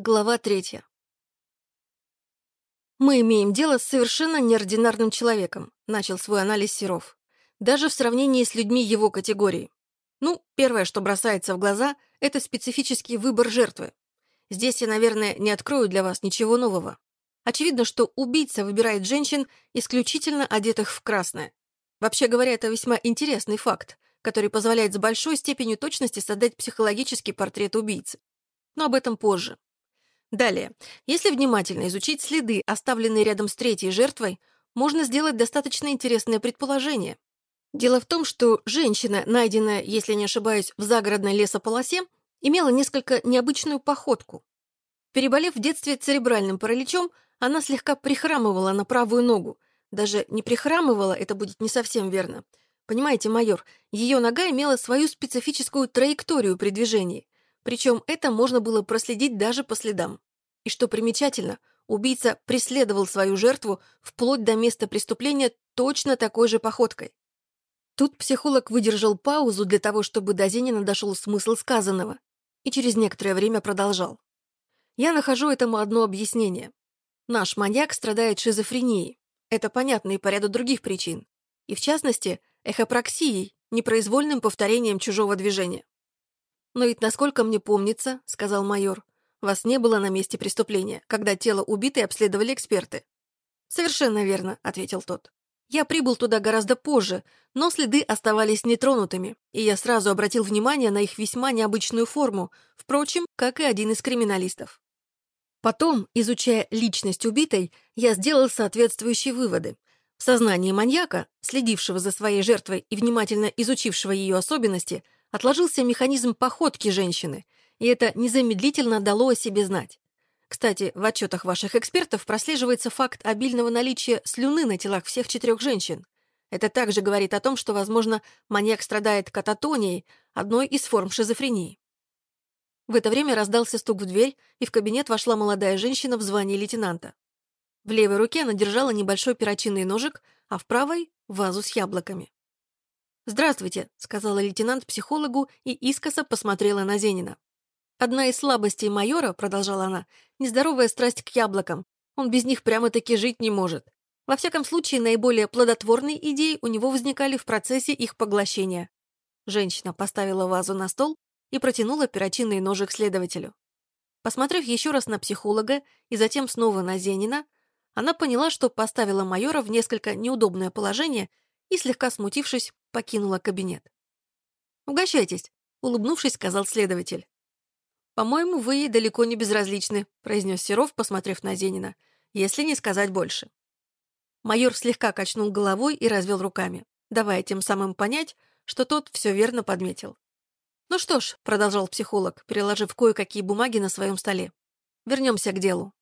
Глава третья. «Мы имеем дело с совершенно неординарным человеком», — начал свой анализ Серов. «Даже в сравнении с людьми его категории. Ну, первое, что бросается в глаза, это специфический выбор жертвы. Здесь я, наверное, не открою для вас ничего нового. Очевидно, что убийца выбирает женщин, исключительно одетых в красное. Вообще говоря, это весьма интересный факт, который позволяет с большой степенью точности создать психологический портрет убийцы. Но об этом позже. Далее, если внимательно изучить следы, оставленные рядом с третьей жертвой, можно сделать достаточно интересное предположение. Дело в том, что женщина, найденная, если не ошибаюсь, в загородной лесополосе, имела несколько необычную походку. Переболев в детстве церебральным параличом, она слегка прихрамывала на правую ногу. Даже не прихрамывала, это будет не совсем верно. Понимаете, майор, ее нога имела свою специфическую траекторию при движении. Причем это можно было проследить даже по следам. И что примечательно, убийца преследовал свою жертву вплоть до места преступления точно такой же походкой. Тут психолог выдержал паузу для того, чтобы до Зенина дошел смысл сказанного, и через некоторое время продолжал. Я нахожу этому одно объяснение. Наш маньяк страдает шизофренией. Это понятно и по ряду других причин. И в частности, эхопраксией, непроизвольным повторением чужого движения. «Но ведь, насколько мне помнится, — сказал майор, — вас не было на месте преступления, когда тело убитой обследовали эксперты». «Совершенно верно», — ответил тот. «Я прибыл туда гораздо позже, но следы оставались нетронутыми, и я сразу обратил внимание на их весьма необычную форму, впрочем, как и один из криминалистов. Потом, изучая личность убитой, я сделал соответствующие выводы. В сознании маньяка, следившего за своей жертвой и внимательно изучившего ее особенности, — отложился механизм походки женщины, и это незамедлительно дало о себе знать. Кстати, в отчетах ваших экспертов прослеживается факт обильного наличия слюны на телах всех четырех женщин. Это также говорит о том, что, возможно, маньяк страдает кататонией, одной из форм шизофрении. В это время раздался стук в дверь, и в кабинет вошла молодая женщина в звании лейтенанта. В левой руке она держала небольшой перочинный ножик, а в правой — вазу с яблоками. «Здравствуйте», — сказала лейтенант психологу и искоса посмотрела на Зенина. «Одна из слабостей майора», — продолжала она, — «нездоровая страсть к яблокам. Он без них прямо-таки жить не может. Во всяком случае, наиболее плодотворные идеи у него возникали в процессе их поглощения». Женщина поставила вазу на стол и протянула перочинный ножик следователю. Посмотрев еще раз на психолога и затем снова на Зенина, она поняла, что поставила майора в несколько неудобное положение и, слегка смутившись, покинула кабинет. «Угощайтесь», — улыбнувшись, сказал следователь. «По-моему, вы ей далеко не безразличны», — произнес Серов, посмотрев на Зенина, «если не сказать больше». Майор слегка качнул головой и развел руками, давая тем самым понять, что тот все верно подметил. «Ну что ж», — продолжал психолог, переложив кое-какие бумаги на своем столе, «вернемся к делу.